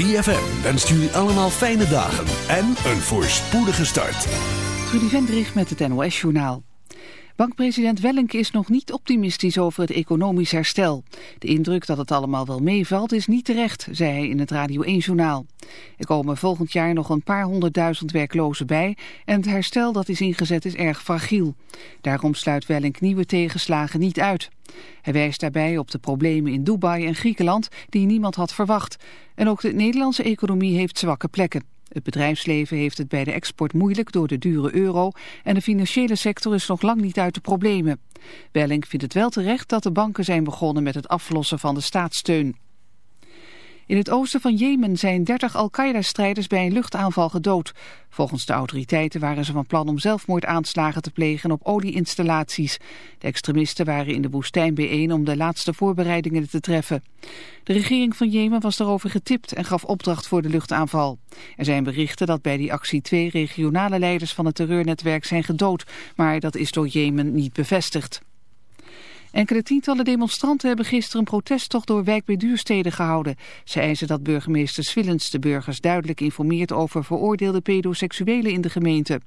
ZFM wenst jullie allemaal fijne dagen en een voorspoedige start. Trudy Vendrich met het NOS-journaal. Bankpresident Wellink is nog niet optimistisch over het economisch herstel. De indruk dat het allemaal wel meevalt is niet terecht, zei hij in het Radio 1-journaal. Er komen volgend jaar nog een paar honderdduizend werklozen bij en het herstel dat is ingezet is erg fragiel. Daarom sluit Wellink nieuwe tegenslagen niet uit. Hij wijst daarbij op de problemen in Dubai en Griekenland die niemand had verwacht. En ook de Nederlandse economie heeft zwakke plekken. Het bedrijfsleven heeft het bij de export moeilijk door de dure euro en de financiële sector is nog lang niet uit de problemen. Welling vindt het wel terecht dat de banken zijn begonnen met het aflossen van de staatssteun. In het oosten van Jemen zijn 30 Al-Qaeda-strijders bij een luchtaanval gedood. Volgens de autoriteiten waren ze van plan om zelfmoordaanslagen te plegen op olieinstallaties. De extremisten waren in de woestijn bijeen om de laatste voorbereidingen te treffen. De regering van Jemen was daarover getipt en gaf opdracht voor de luchtaanval. Er zijn berichten dat bij die actie twee regionale leiders van het terreurnetwerk zijn gedood, maar dat is door Jemen niet bevestigd. Enkele tientallen demonstranten hebben gisteren een protesttocht door wijk bij Duurstede gehouden. Ze eisen dat burgemeester Swillens de burgers duidelijk informeert over veroordeelde pedoseksuelen in de gemeente.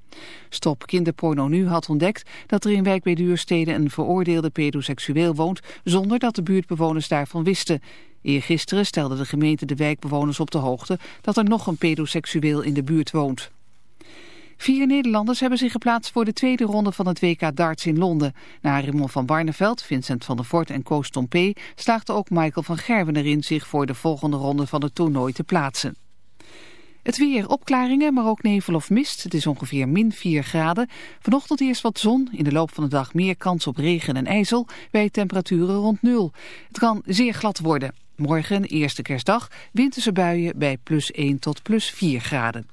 Stop Kinderporno Nu had ontdekt dat er in wijk bij Duurstede een veroordeelde pedoseksueel woont zonder dat de buurtbewoners daarvan wisten. Eergisteren stelde de gemeente de wijkbewoners op de hoogte dat er nog een pedoseksueel in de buurt woont. Vier Nederlanders hebben zich geplaatst voor de tweede ronde van het WK darts in Londen. Na Raymond van Barneveld, Vincent van der Voort en Koos Tompé slaagde ook Michael van Gerwen erin zich voor de volgende ronde van het toernooi te plaatsen. Het weer, opklaringen, maar ook nevel of mist. Het is ongeveer min 4 graden. Vanochtend eerst wat zon, in de loop van de dag meer kans op regen en ijzel bij temperaturen rond nul. Het kan zeer glad worden. Morgen, eerste kerstdag, winterse buien bij plus 1 tot plus 4 graden.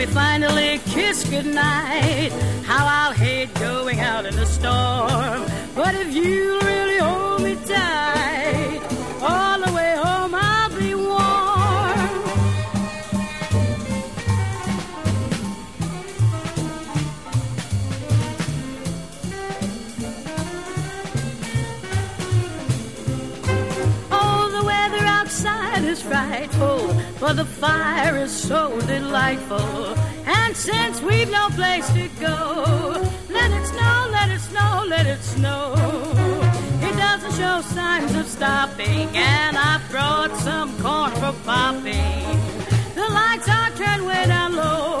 We finally kiss goodnight. How I'll hate going out in the storm. But if you really hold me tight, all the way home I'll be warm. Oh, the weather outside is frightful, but the fire is so delightful. And since we've no place to go, let it snow, let it snow, let it snow. It doesn't show signs of stopping, and I've brought some corn for popping. The lights are turned way down low.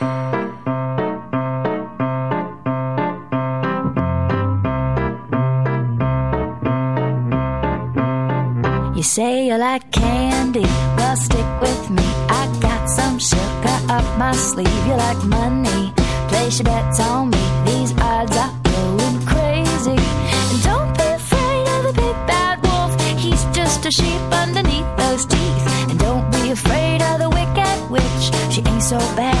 So bad,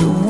So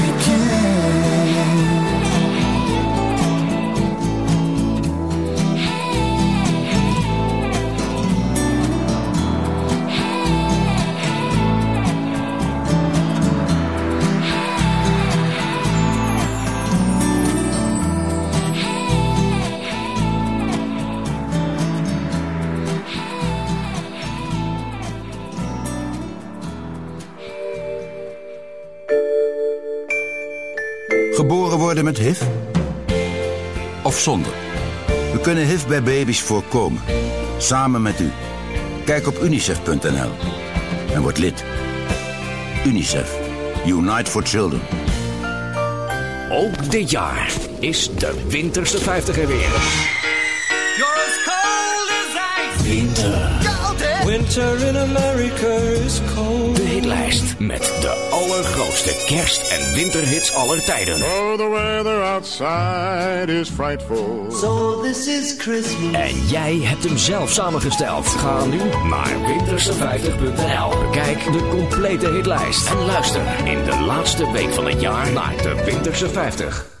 baby's voorkomen. Samen met u. Kijk op unicef.nl en word lid. UNICEF. Unite for Children. Ook dit jaar is de winterste 50 er weer. You're as ice. Winter. Winter in America is cold. De hitlijst met de allergrootste de kerst- en winterhits aller tijden. Oh, the weather outside is frightful. So this is Christmas. En jij hebt hem zelf samengesteld. Ga nu naar winterse50.nl. Bekijk de complete hitlijst. En luister in de laatste week van het jaar naar de Winterse 50.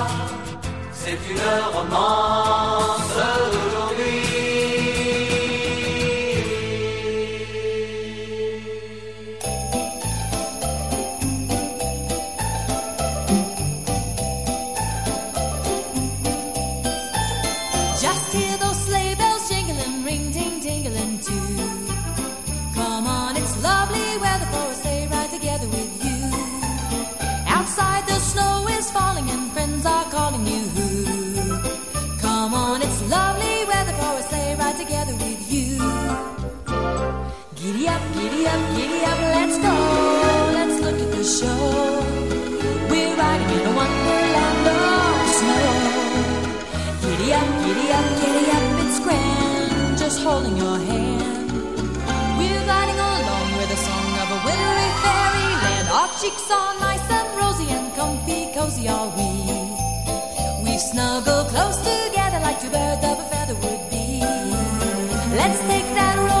de romance. Up, giddy up, let's go. Let's look at the show. We're riding in a wonderland of snow. Giddy up, giddy up, giddy up, it's grand, just holding your hand. We're gliding along with the song of a wintry fairyland. Our cheeks are nice and rosy and comfy, cozy are we. We've snuggled close together like two birds of a feather would be. Let's take that road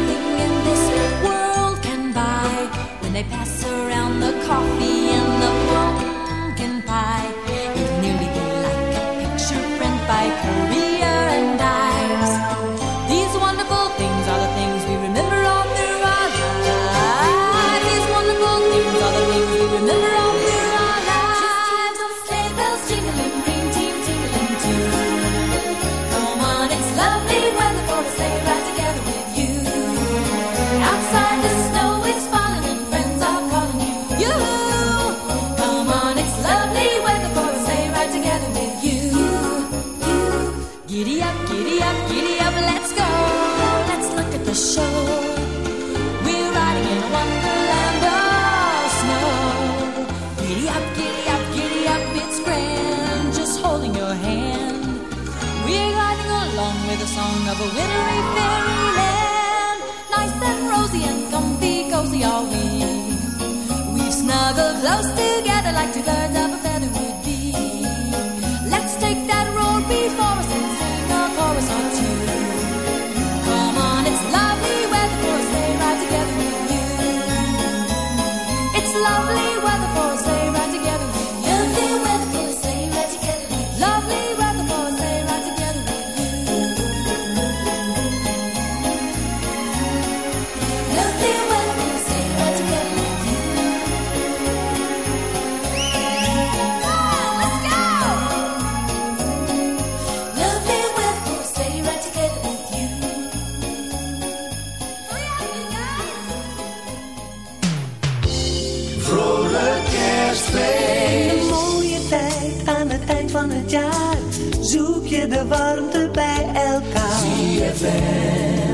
they pass around the coffee and the pumpkin pie. It'll nearly be like a picture print by Korea rosy and comfy, cozy are we. We've snuggled close together like two birds of a feather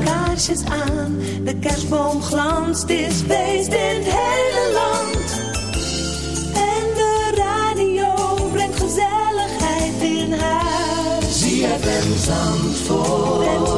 Kaarsjes aan, de kerstboom glanst. Is feest in het hele land. En de radio brengt gezelligheid in huis. ZFM Zandvoort.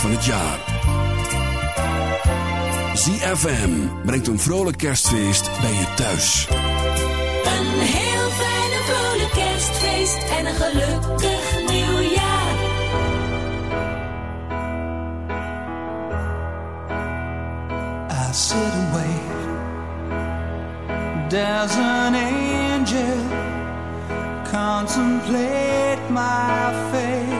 van het jaar. ZFM brengt een vrolijk kerstfeest bij je thuis. Een heel fijne vrolijk kerstfeest en een gelukkig nieuwjaar. I sit een wait. There's an angel contemplate my fate.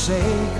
sake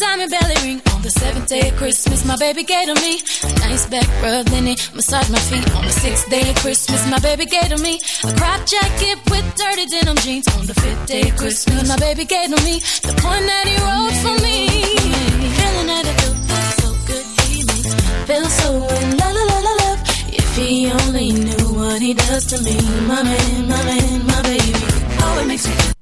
Diamond belly ring. On the seventh day of Christmas, my baby gave to me a nice back rub, then he massaged my feet. On the sixth day of Christmas, my baby gave to me a crop jacket with dirty denim jeans. On the fifth day of Christmas, my baby gave to me the point that he wrote for me. Feeling that it feels so good, he makes me feel so in la la la la love. If he only knew what he does to me, my man, my man, my baby. Oh, it makes me.